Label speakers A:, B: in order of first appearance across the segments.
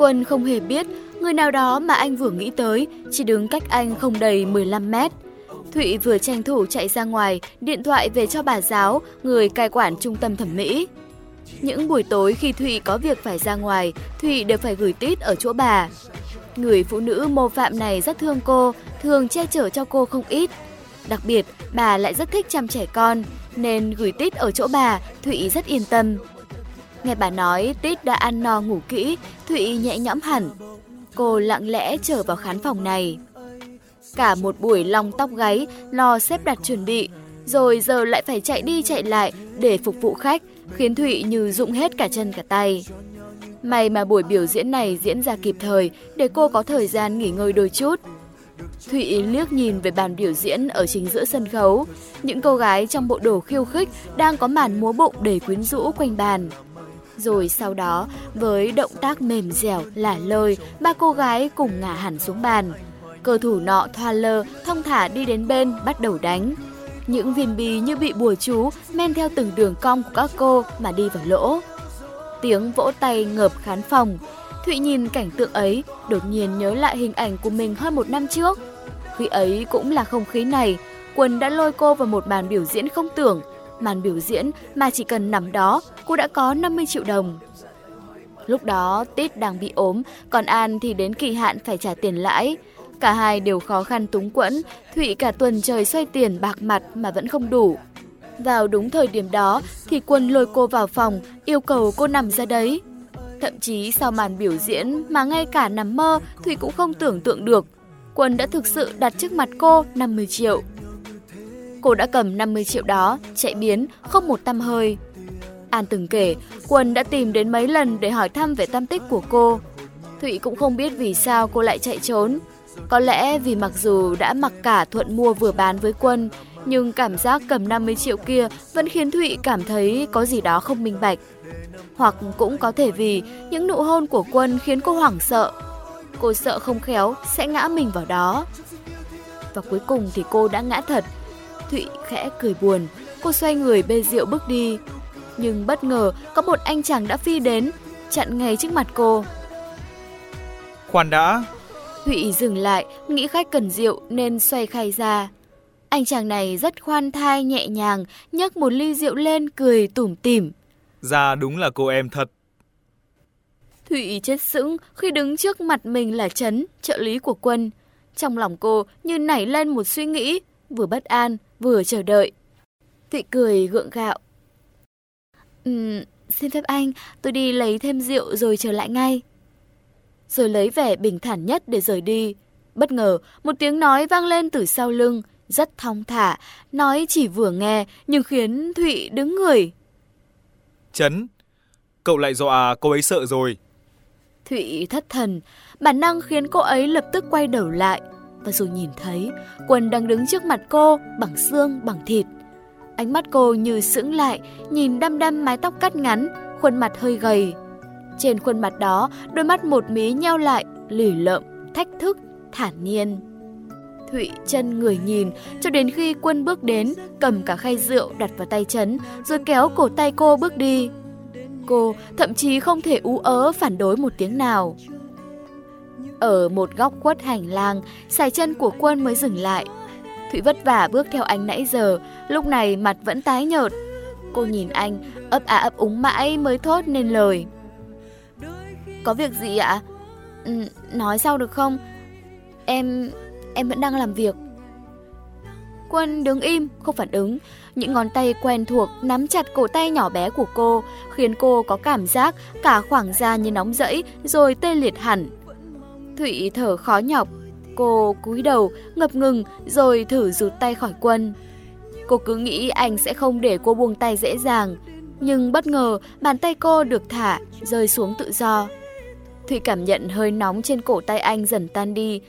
A: Quân không hề biết người nào đó mà anh vừa nghĩ tới chỉ đứng cách anh không đầy 15 mét. Thụy vừa tranh thủ chạy ra ngoài, điện thoại về cho bà giáo, người cai quản trung tâm thẩm mỹ. Những buổi tối khi Thụy có việc phải ra ngoài, Thụy đều phải gửi tít ở chỗ bà. Người phụ nữ mô phạm này rất thương cô, thường che chở cho cô không ít. Đặc biệt, bà lại rất thích chăm trẻ con, nên gửi tít ở chỗ bà, Thụy rất yên tâm. Nghe bà nói tít đã ăn no ngủ kỹ, Thụy nhẹ nhõm hẳn. Cô lặng lẽ trở vào khán phòng này. Cả một buổi lòng tóc gáy, lo xếp đặt chuẩn bị, rồi giờ lại phải chạy đi chạy lại để phục vụ khách, khiến Thụy như rụng hết cả chân cả tay. May mà buổi biểu diễn này diễn ra kịp thời để cô có thời gian nghỉ ngơi đôi chút. Thụy liếc nhìn về bàn biểu diễn ở chính giữa sân khấu. Những cô gái trong bộ đồ khiêu khích đang có màn múa bụng đầy quyến rũ quanh bàn. Rồi sau đó, với động tác mềm dẻo, lả lơi, ba cô gái cùng ngả hẳn xuống bàn. Cơ thủ nọ thoa lơ, thông thả đi đến bên, bắt đầu đánh. Những viên bi như bị bùa chú, men theo từng đường cong của các cô mà đi vào lỗ. Tiếng vỗ tay ngợp khán phòng. Thụy nhìn cảnh tượng ấy, đột nhiên nhớ lại hình ảnh của mình hơn một năm trước. Khi ấy cũng là không khí này, Quân đã lôi cô vào một bàn biểu diễn không tưởng. Màn biểu diễn mà chỉ cần nằm đó, cô đã có 50 triệu đồng. Lúc đó Tít đang bị ốm, còn An thì đến kỳ hạn phải trả tiền lãi. Cả hai đều khó khăn túng quẫn, Thụy cả tuần trời xoay tiền bạc mặt mà vẫn không đủ. Vào đúng thời điểm đó thì Quân lôi cô vào phòng, yêu cầu cô nằm ra đấy. Thậm chí sau màn biểu diễn mà ngay cả nằm mơ Thụy cũng không tưởng tượng được. Quân đã thực sự đặt trước mặt cô 50 triệu. Cô đã cầm 50 triệu đó, chạy biến, không một tâm hơi. An từng kể, Quân đã tìm đến mấy lần để hỏi thăm về tam tích của cô. Thụy cũng không biết vì sao cô lại chạy trốn. Có lẽ vì mặc dù đã mặc cả thuận mua vừa bán với Quân, nhưng cảm giác cầm 50 triệu kia vẫn khiến Thụy cảm thấy có gì đó không minh bạch. Hoặc cũng có thể vì những nụ hôn của Quân khiến cô hoảng sợ. Cô sợ không khéo sẽ ngã mình vào đó. Và cuối cùng thì cô đã ngã thật. Thụy khẽ cười buồn, cô xoay người bê rượu bước đi. Nhưng bất ngờ có một anh chàng đã phi đến, chặn ngay trước mặt cô.
B: Khoan đã.
A: Thụy dừng lại, nghĩ khách cần rượu nên xoay khay ra. Anh chàng này rất khoan thai nhẹ nhàng, nhấc một ly rượu lên cười tủm tỉm.
B: Ra đúng là cô em thật.
A: Thụy chết sững khi đứng trước mặt mình là Trấn, trợ lý của quân. Trong lòng cô như nảy lên một suy nghĩ, vừa bất an, vừa chờ đợi. Thụy cười gượng gạo. Um, xin phép anh, tôi đi lấy thêm rượu rồi trở lại ngay. Rồi lấy vẻ bình thản nhất để rời đi. Bất ngờ, một tiếng nói vang lên từ sau lưng, rất thong thả, nói chỉ vừa nghe nhưng khiến Thụy đứng người.
B: Chấn, cậu lại dọa cô ấy sợ rồi.
A: Thụy thất thần, bản năng khiến cô ấy lập tức quay đầu lại. Và rồi nhìn thấy Quân đang đứng trước mặt cô bằng xương bằng thịt. Ánh mắt cô như sững lại, nhìn đăm đăm mái tóc cắt ngắn, khuôn mặt hơi gầy. Trên khuôn mặt đó, đôi mắt một mí nheo lại, lì lợm, thách thức, thản nhiên. Thụy chân người nhìn cho đến khi quân bước đến, cầm cả khay rượu đặt vào tay chấn, rồi kéo cổ tay cô bước đi. Cô thậm chí không thể ú ớ phản đối một tiếng nào. Ở một góc khuất hành lang, xài chân của quân mới dừng lại. Thụy vất vả bước theo anh nãy giờ, lúc này mặt vẫn tái nhợt. Cô nhìn anh, ấp á ấp úng mãi mới thốt nên lời. Có việc gì ạ? Ừ, nói sau được không? Em... em vẫn đang làm việc. Quân đứng im, không phản ứng. Những ngón tay quen thuộc nắm chặt cổ tay nhỏ bé của cô, khiến cô có cảm giác cả khoảng da như nóng rẫy rồi tê liệt hẳn. Thụy thở khó nhọc, cô cúi đầu, ngập ngừng rồi thử rụt tay khỏi quân. Cô cứ nghĩ anh sẽ không để cô buông tay dễ dàng, nhưng bất ngờ bàn tay cô được thả, rơi xuống tự do. Thụy cảm nhận hơi nóng trên cổ tay anh dần tan đi.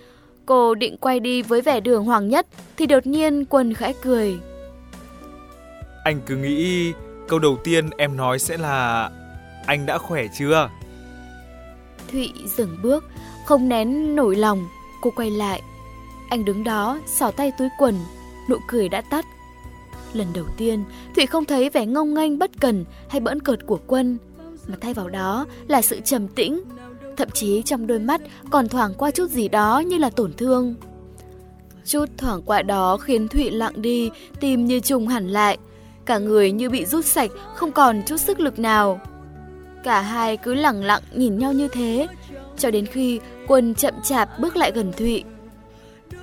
A: Cô định quay đi với vẻ đường hoàng nhất thì đột nhiên Quân khẽ cười.
B: Anh cứ nghĩ câu đầu tiên em nói sẽ là anh đã khỏe chưa?
A: Thụy dừng bước, không nén nổi lòng, cô quay lại. Anh đứng đó, xỏ tay túi quần, nụ cười đã tắt. Lần đầu tiên, Thụy không thấy vẻ ngông nghênh bất cần hay bỡn cợt của Quân, mà thay vào đó là sự trầm tĩnh. thậm chí trong đôi mắt còn thoảng qua chút gì đó như là tổn thương. Chút thoảng qua đó khiến Thụy lặng đi, tim như trùng hẳn lại. Cả người như bị rút sạch, không còn chút sức lực nào. Cả hai cứ lặng lặng nhìn nhau như thế, cho đến khi Quân chậm chạp bước lại gần Thụy.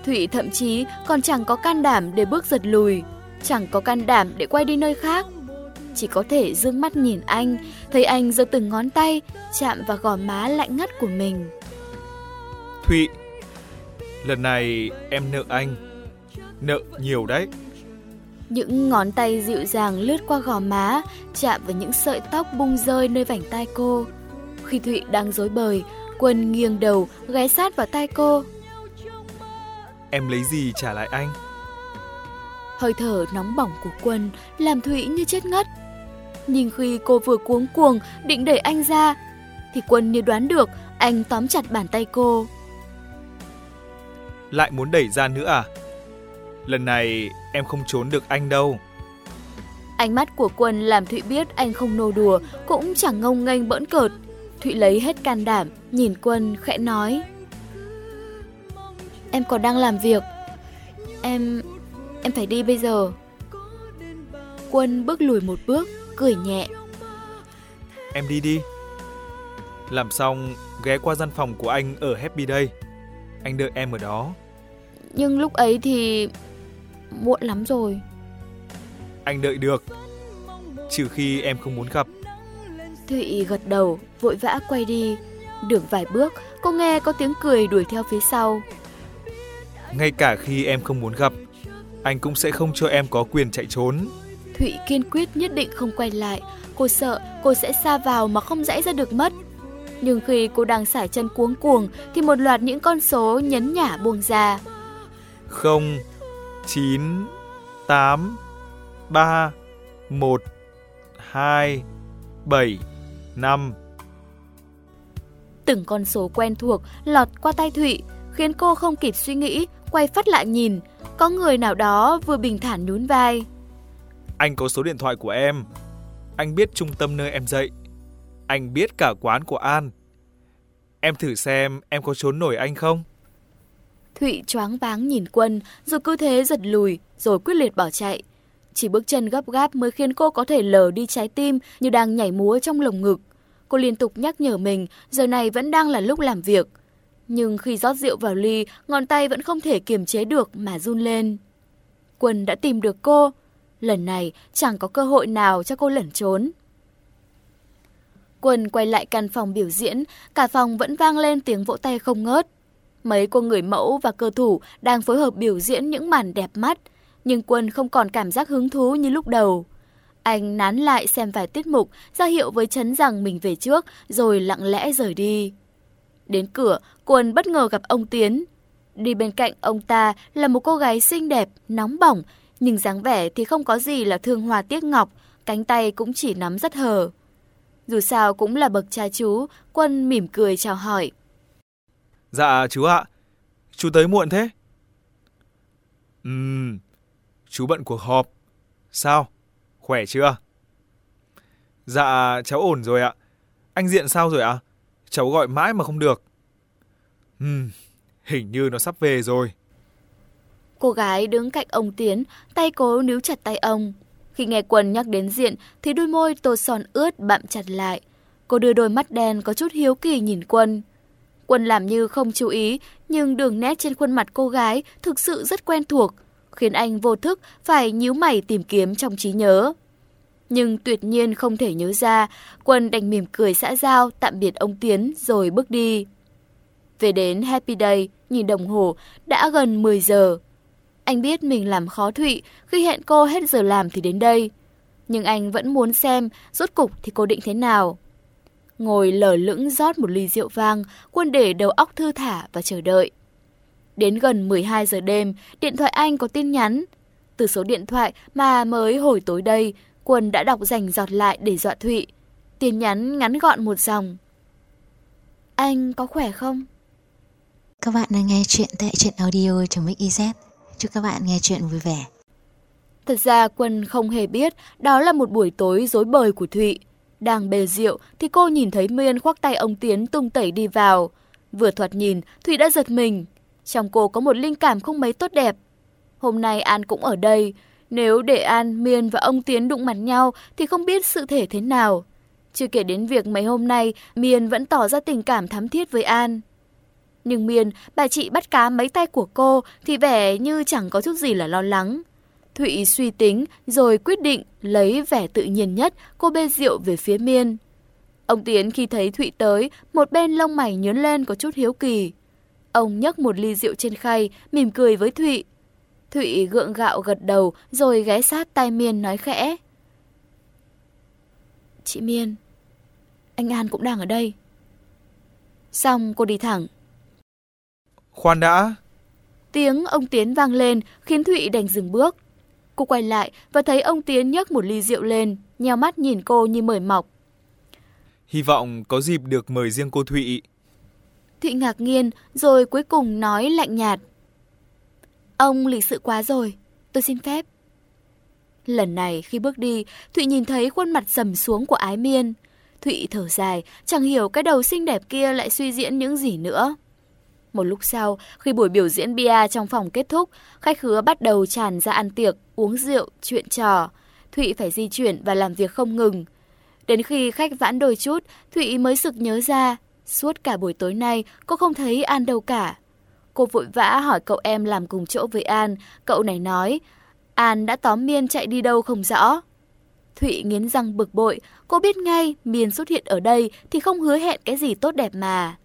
A: Thụy thậm chí còn chẳng có can đảm để bước giật lùi, chẳng có can đảm để quay đi nơi khác. Chỉ có thể dương mắt nhìn anh, thấy anh giơ từng ngón tay chạm vào gò má lạnh ngắt của mình.
B: Thụy, lần này em nợ anh, nợ nhiều đấy.
A: Những ngón tay dịu dàng lướt qua gò má, chạm vào những sợi tóc bung rơi nơi vành tai cô. Khi Thụy đang dối bời, Quân nghiêng đầu, ghé sát vào tai cô.
B: Em lấy gì trả lại anh?
A: Hơi thở nóng bỏng của Quân làm Thụy như chết ngất. Nhưng khi cô vừa cuống cuồng định đẩy anh ra, thì Quân như đoán được anh tóm chặt bàn tay cô.
B: Lại muốn đẩy ra nữa à? Lần này em không trốn được anh đâu.
A: Ánh mắt của Quân làm Thụy biết anh không nô đùa, cũng chẳng ngông nghênh bỡn cợt. Thụy lấy hết can đảm, nhìn Quân khẽ nói. Em còn đang làm việc. Em... em phải đi bây giờ. Quân bước lùi một bước, cười nhẹ.
B: Em đi đi. Làm xong, ghé qua gian phòng của anh ở Happy Day. Anh đợi em ở đó.
A: Nhưng lúc ấy thì... muộn lắm rồi.
B: Anh đợi được. Trừ khi em không muốn gặp.
A: Thụy gật đầu, vội vã quay đi. Được vài bước, cô nghe có tiếng cười đuổi theo phía sau.
B: Ngay cả khi em không muốn gặp, anh cũng sẽ không cho em có quyền chạy trốn.
A: Thụy kiên quyết nhất định không quay lại. Cô sợ cô sẽ xa vào mà không rẽ ra được mất. Nhưng khi cô đang sải chân cuống cuồng thì một loạt những con số nhấn nhả buông ra.
B: 0, 9, 8, 3, 1, 2, 7, 5.
A: Từng con số quen thuộc lọt qua tay Thụy, khiến cô không kịp suy nghĩ, quay phát lại nhìn. Có người nào đó vừa bình thản nhún vai.
B: Anh có số điện thoại của em. Anh biết trung tâm nơi em dạy. Anh biết cả quán của An. Em thử xem em có trốn nổi anh không?
A: Thụy choáng váng nhìn Quân, rồi cứ thế giật lùi, rồi quyết liệt bỏ chạy. Chỉ bước chân gấp gáp mới khiến cô có thể lờ đi trái tim như đang nhảy múa trong lồng ngực. Cô liên tục nhắc nhở mình giờ này vẫn đang là lúc làm việc. Nhưng khi rót rượu vào ly, ngón tay vẫn không thể kiềm chế được mà run lên. Quân đã tìm được cô. Lần này chẳng có cơ hội nào cho cô lẩn trốn. Quân quay lại căn phòng biểu diễn, cả phòng vẫn vang lên tiếng vỗ tay không ngớt. Mấy cô người mẫu và cơ thủ đang phối hợp biểu diễn những màn đẹp mắt, nhưng Quân không còn cảm giác hứng thú như lúc đầu. Anh nán lại xem vài tiết mục, ra hiệu với Trấn rằng mình về trước, rồi lặng lẽ rời đi. Đến cửa, Quân bất ngờ gặp ông Tiến. Đi bên cạnh ông ta là một cô gái xinh đẹp, nóng bỏng, nhưng dáng vẻ thì không có gì là thương hoa tiếc ngọc, cánh tay cũng chỉ nắm rất hờ. Dù sao cũng là bậc cha chú, Quân mỉm cười chào hỏi.
B: Dạ chú ạ, chú tới muộn thế? Ừm, chú bận cuộc họp. Sao? Khỏe chưa? Dạ, cháu ổn rồi ạ. Anh Diện sao rồi ạ? Cháu gọi mãi mà không được. Ừm, hình như nó sắp về rồi.
A: Cô gái đứng cạnh ông Tiến, tay cố níu chặt tay ông. Khi nghe Quân nhắc đến Diện thì đôi môi tô son ướt bặm chặt lại. Cô đưa đôi mắt đen có chút hiếu kỳ nhìn Quân. Quân làm như không chú ý, nhưng đường nét trên khuôn mặt cô gái thực sự rất quen thuộc, khiến anh vô thức phải nhíu mày tìm kiếm trong trí nhớ. Nhưng tuyệt nhiên không thể nhớ ra, Quân đành mỉm cười xã giao tạm biệt ông Tiến rồi bước đi. Về đến Happy Day, nhìn đồng hồ, đã gần 10 giờ. Anh biết mình làm khó Thụy, khi hẹn cô hết giờ làm thì đến đây. Nhưng anh vẫn muốn xem rốt cục thì cô định thế nào. Ngồi lờ lững rót một ly rượu vang, quân để đầu óc thư thả và chờ đợi. Đến gần 12 giờ đêm, điện thoại anh có tin nhắn. Từ số điện thoại mà mới hồi tối đây, Quân đã đọc dành giọt lại để dọa Thụy. Tin nhắn ngắn gọn một dòng. Anh có khỏe không?
C: Các bạn đang nghe chuyện tại truyện audio trong Mix Chúc các bạn nghe chuyện vui vẻ.
A: Thật ra Quân không hề biết đó là một buổi tối dối bời của Thụy. Đang bề rượu thì cô nhìn thấy Miên khoác tay ông Tiến tung tẩy đi vào. Vừa thoạt nhìn, Thụy đã giật mình. Trong cô có một linh cảm không mấy tốt đẹp. Hôm nay An cũng ở đây. Nếu để An, Miên và ông Tiến đụng mặt nhau thì không biết sự thể thế nào. Chưa kể đến việc mấy hôm nay Miên vẫn tỏ ra tình cảm thắm thiết với An. Nhưng Miên, bà chị bắt cá mấy tay của cô thì vẻ như chẳng có chút gì là lo lắng. Thụy suy tính rồi quyết định lấy vẻ tự nhiên nhất cô bê rượu về phía Miên. Ông Tiến khi thấy Thụy tới, một bên lông mày nhớn lên có chút hiếu kỳ. Ông nhấc một ly rượu trên khay, mỉm cười với Thụy. Thụy gượng gạo gật đầu rồi ghé sát tai Miên nói khẽ. Chị Miên, anh An cũng đang ở đây. Xong cô đi thẳng.
B: Khoan đã.
A: Tiếng ông Tiến vang lên khiến Thụy đành dừng bước. Cô quay lại và thấy ông Tiến nhấc một ly rượu lên, nheo mắt nhìn cô như mời mọc.
B: Hy vọng có dịp được mời riêng cô Thụy.
A: Thụy ngạc nhiên rồi cuối cùng nói lạnh nhạt. Ông lịch sự quá rồi, tôi xin phép. Lần này khi bước đi, Thụy nhìn thấy khuôn mặt sầm xuống của Ái Miên. Thụy thở dài, chẳng hiểu cái đầu xinh đẹp kia lại suy diễn những gì nữa. Một lúc sau, khi buổi biểu diễn bia trong phòng kết thúc, khách khứa bắt đầu tràn ra ăn tiệc, uống rượu, chuyện trò. Thụy phải di chuyển và làm việc không ngừng. Đến khi khách vãn đôi chút, Thụy mới sực nhớ ra, suốt cả buổi tối nay cô không thấy An đâu cả. Cô vội vã hỏi cậu em làm cùng chỗ với An, cậu này nói, An đã tóm Miên chạy đi đâu không rõ. Thụy nghiến răng bực bội, cô biết ngay Miên xuất hiện ở đây thì không hứa hẹn cái gì tốt đẹp mà.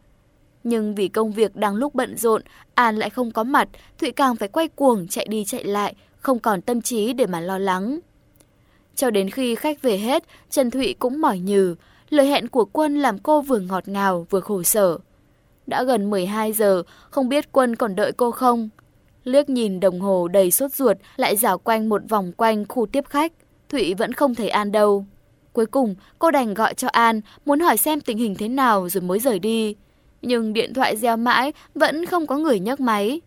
A: Nhưng vì công việc đang lúc bận rộn, An lại không có mặt, Thụy càng phải quay cuồng chạy đi chạy lại, không còn tâm trí để mà lo lắng. Cho đến khi khách về hết, Trần Thụy cũng mỏi nhừ, lời hẹn của Quân làm cô vừa ngọt ngào vừa khổ sở. Đã gần 12 giờ, không biết Quân còn đợi cô không? Liếc nhìn đồng hồ đầy sốt ruột lại dạo quanh một vòng quanh khu tiếp khách, Thụy vẫn không thấy An đâu. Cuối cùng, cô đành gọi cho An, muốn hỏi xem tình hình thế nào rồi mới rời đi nhưng điện thoại reo mãi vẫn không có người nhấc máy.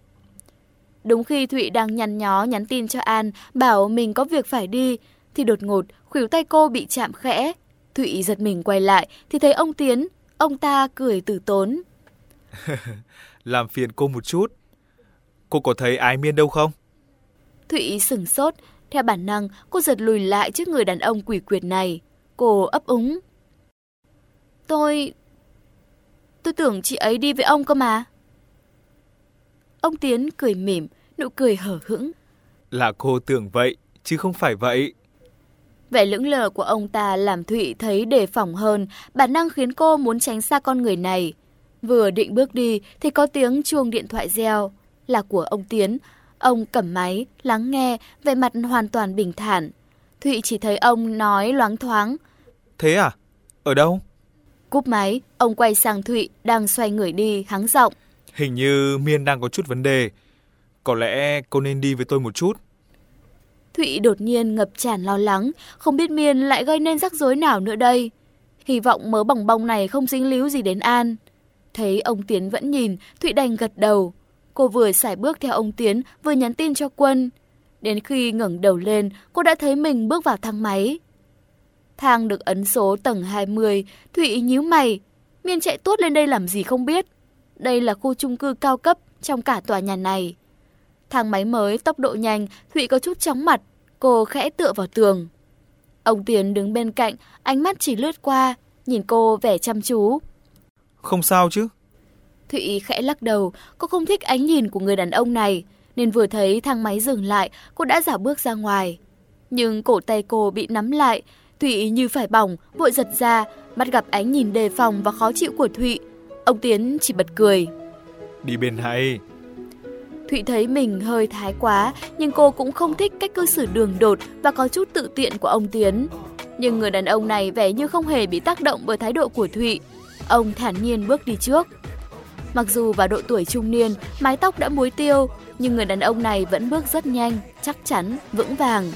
A: Đúng khi Thụy đang nhăn nhó nhắn tin cho An bảo mình có việc phải đi, thì đột ngột khuỷu tay cô bị chạm khẽ. Thụy giật mình quay lại thì thấy ông Tiến, ông ta cười tử tốn.
B: Làm phiền cô một chút. Cô có thấy ái miên đâu không?
A: Thụy sửng sốt, theo bản năng cô giật lùi lại trước người đàn ông quỷ quyệt này. Cô ấp úng. Tôi, Tôi tưởng chị ấy đi với ông cơ mà. Ông Tiến cười mỉm, nụ cười hở hững.
B: Là cô tưởng vậy, chứ không phải vậy.
A: Vẻ lững lờ của ông ta làm Thụy thấy đề phòng hơn, bản năng khiến cô muốn tránh xa con người này. Vừa định bước đi thì có tiếng chuông điện thoại reo. Là của ông Tiến. Ông cầm máy, lắng nghe, vẻ mặt hoàn toàn bình thản. Thụy chỉ thấy ông nói loáng thoáng.
B: Thế à? Ở đâu?
A: Cúp máy, ông quay sang Thụy đang xoay người đi, hắng giọng.
B: Hình như Miên đang có chút vấn đề. Có lẽ cô nên đi với tôi một chút.
A: Thụy đột nhiên ngập tràn lo lắng, không biết Miên lại gây nên rắc rối nào nữa đây. Hy vọng mớ bỏng bong này không dính líu gì đến An. Thấy ông Tiến vẫn nhìn, Thụy đành gật đầu. Cô vừa xài bước theo ông Tiến, vừa nhắn tin cho Quân. Đến khi ngẩng đầu lên, cô đã thấy mình bước vào thang máy. Thang được ấn số tầng 20, Thụy nhíu mày. Miên chạy tuốt lên đây làm gì không biết. Đây là khu chung cư cao cấp trong cả tòa nhà này. Thang máy mới tốc độ nhanh, Thụy có chút chóng mặt. Cô khẽ tựa vào tường. Ông Tiến đứng bên cạnh, ánh mắt chỉ lướt qua, nhìn cô vẻ chăm chú.
B: Không sao chứ?
A: Thụy khẽ lắc đầu, cô không thích ánh nhìn của người đàn ông này, nên vừa thấy thang máy dừng lại, cô đã giả bước ra ngoài. Nhưng cổ tay cô bị nắm lại, Thụy như phải bỏng, vội giật ra, mắt gặp ánh nhìn đề phòng và khó chịu của Thụy. Ông Tiến chỉ bật cười.
B: Đi bên hay.
A: Thụy thấy mình hơi thái quá, nhưng cô cũng không thích cách cư xử đường đột và có chút tự tiện của ông Tiến. Nhưng người đàn ông này vẻ như không hề bị tác động bởi thái độ của Thụy. Ông thản nhiên bước đi trước. Mặc dù vào độ tuổi trung niên, mái tóc đã muối tiêu, nhưng người đàn ông này vẫn bước rất nhanh, chắc chắn, vững vàng.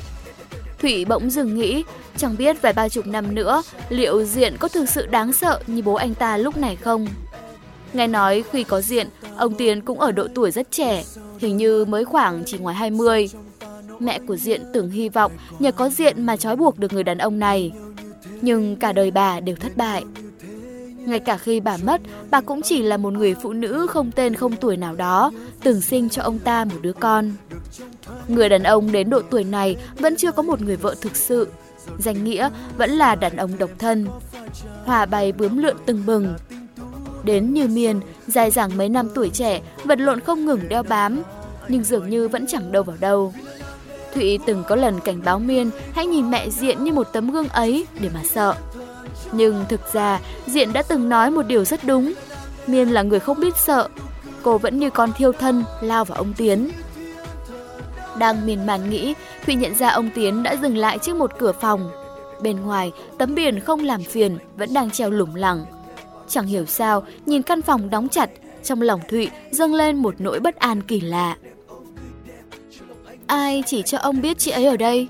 A: Thủy bỗng dừng nghĩ, chẳng biết vài ba chục năm nữa liệu Diện có thực sự đáng sợ như bố anh ta lúc này không. Nghe nói khi có Diện, ông Tiến cũng ở độ tuổi rất trẻ, hình như mới khoảng chỉ ngoài 20. Mẹ của Diện tưởng hy vọng nhờ có Diện mà trói buộc được người đàn ông này. Nhưng cả đời bà đều thất bại. Ngay cả khi bà mất, bà cũng chỉ là một người phụ nữ không tên không tuổi nào đó, từng sinh cho ông ta một đứa con. Người đàn ông đến độ tuổi này vẫn chưa có một người vợ thực sự. Danh nghĩa vẫn là đàn ông độc thân. Hòa bay bướm lượn từng bừng. Đến như miền, dài dẳng mấy năm tuổi trẻ, vật lộn không ngừng đeo bám, nhưng dường như vẫn chẳng đâu vào đâu. Thụy từng có lần cảnh báo Miên hãy nhìn mẹ Diện như một tấm gương ấy để mà sợ. Nhưng thực ra, Diện đã từng nói một điều rất đúng. Miên là người không biết sợ. Cô vẫn như con thiêu thân lao vào ông Tiến. Đang miền màn nghĩ, Thụy nhận ra ông Tiến đã dừng lại trước một cửa phòng. Bên ngoài, tấm biển không làm phiền vẫn đang treo lủng lẳng. Chẳng hiểu sao, nhìn căn phòng đóng chặt, trong lòng Thụy dâng lên một nỗi bất an kỳ lạ. Ai chỉ cho ông biết chị ấy ở đây?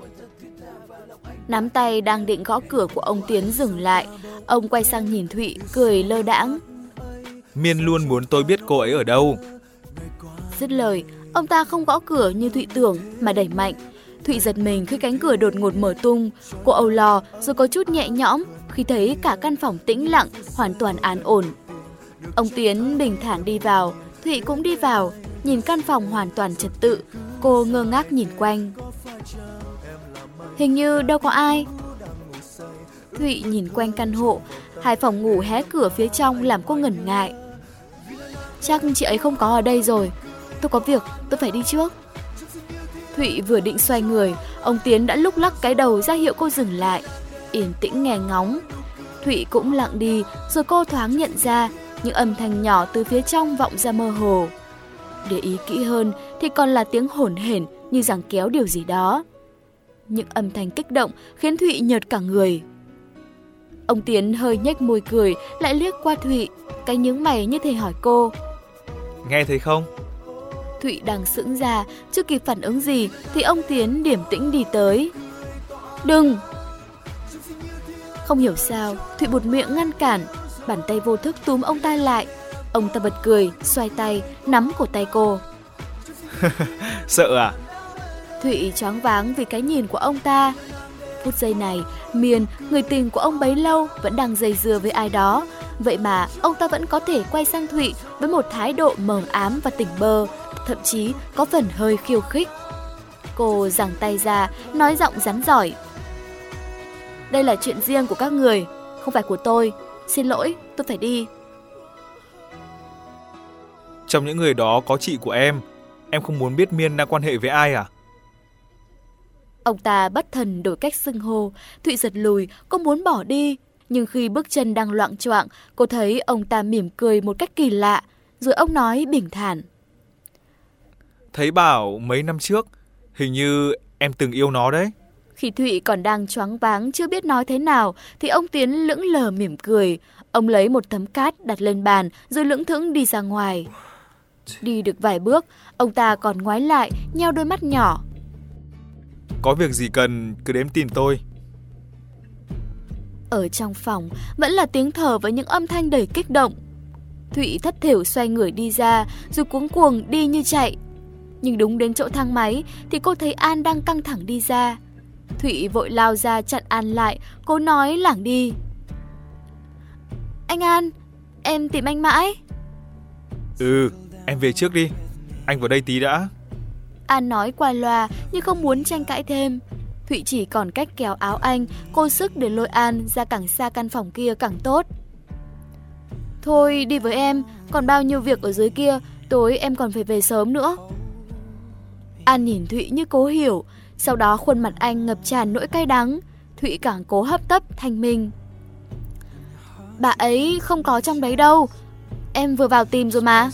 A: Nắm tay đang định gõ cửa của ông Tiến dừng lại. Ông quay sang nhìn Thụy, cười lơ đãng.
B: Miên luôn muốn tôi biết cô ấy ở đâu.
A: Dứt lời, ông ta không gõ cửa như Thụy tưởng mà đẩy mạnh. Thụy giật mình khi cánh cửa đột ngột mở tung. Cô âu lo rồi có chút nhẹ nhõm khi thấy cả căn phòng tĩnh lặng, hoàn toàn an ổn. Ông Tiến bình thản đi vào, Thụy cũng đi vào, nhìn căn phòng hoàn toàn trật tự. Cô ngơ ngác nhìn quanh. Hình như đâu có ai. Thụy nhìn quanh căn hộ, hai phòng ngủ hé cửa phía trong làm cô ngẩn ngại. Chắc chị ấy không có ở đây rồi. Tôi có việc, tôi phải đi trước. Thụy vừa định xoay người, ông Tiến đã lúc lắc cái đầu ra hiệu cô dừng lại. Yên tĩnh nghe ngóng. Thụy cũng lặng đi, rồi cô thoáng nhận ra những âm thanh nhỏ từ phía trong vọng ra mơ hồ. Để ý kỹ hơn thì còn là tiếng hổn hển như rằng kéo điều gì đó. Những âm thanh kích động khiến Thụy nhợt cả người. Ông Tiến hơi nhếch môi cười, lại liếc qua Thụy, cái nhướng mày như thể hỏi cô.
B: Nghe thấy không?
A: Thụy đang sững ra, chưa kịp phản ứng gì thì ông Tiến điểm tĩnh đi tới. Đừng! Không hiểu sao, Thụy bụt miệng ngăn cản, bàn tay vô thức túm ông ta lại. Ông ta bật cười, xoay tay, nắm cổ tay cô.
B: Sợ à?
A: Thụy choáng váng vì cái nhìn của ông ta. Phút giây này, Miền, người tình của ông bấy lâu, vẫn đang dây dưa với ai đó. Vậy mà ông ta vẫn có thể quay sang Thụy với một thái độ mờ ám và tỉnh bơ, thậm chí có phần hơi khiêu khích. Cô giằng tay ra, nói giọng rắn giỏi. Đây là chuyện riêng của các người, không phải của tôi. Xin lỗi, tôi phải đi.
B: Trong những người đó có chị của em, em không muốn biết Miên đang quan hệ với ai à?
A: Ông ta bất thần đổi cách xưng hô, Thụy giật lùi, cô muốn bỏ đi. Nhưng khi bước chân đang loạn choạng, cô thấy ông ta mỉm cười một cách kỳ lạ, rồi ông nói bình thản.
B: Thấy bảo mấy năm trước, hình như em từng yêu nó đấy.
A: Khi Thụy còn đang choáng váng chưa biết nói thế nào, thì ông Tiến lững lờ mỉm cười. Ông lấy một tấm cát đặt lên bàn rồi lững thững đi ra ngoài. Đi được vài bước, ông ta còn ngoái lại, nheo đôi mắt nhỏ.
B: Có việc gì cần cứ đến tìm tôi.
A: Ở trong phòng vẫn là tiếng thở với những âm thanh đầy kích động. Thụy thất thểu xoay người đi ra, rồi cuống cuồng đi như chạy. Nhưng đúng đến chỗ thang máy thì cô thấy An đang căng thẳng đi ra. Thụy vội lao ra chặn An lại, cô nói lảng đi. Anh An, em tìm anh mãi.
B: Ừ, em về trước đi. Anh vào đây tí đã.
A: An nói qua loa nhưng không muốn tranh cãi thêm. Thụy chỉ còn cách kéo áo anh, cô sức để lôi An ra càng xa căn phòng kia càng tốt. Thôi đi với em, còn bao nhiêu việc ở dưới kia, tối em còn phải về sớm nữa. An nhìn Thụy như cố hiểu, sau đó khuôn mặt anh ngập tràn nỗi cay đắng. Thụy càng cố hấp tấp thành mình. Bà ấy không có trong đấy đâu, em vừa vào tìm rồi mà.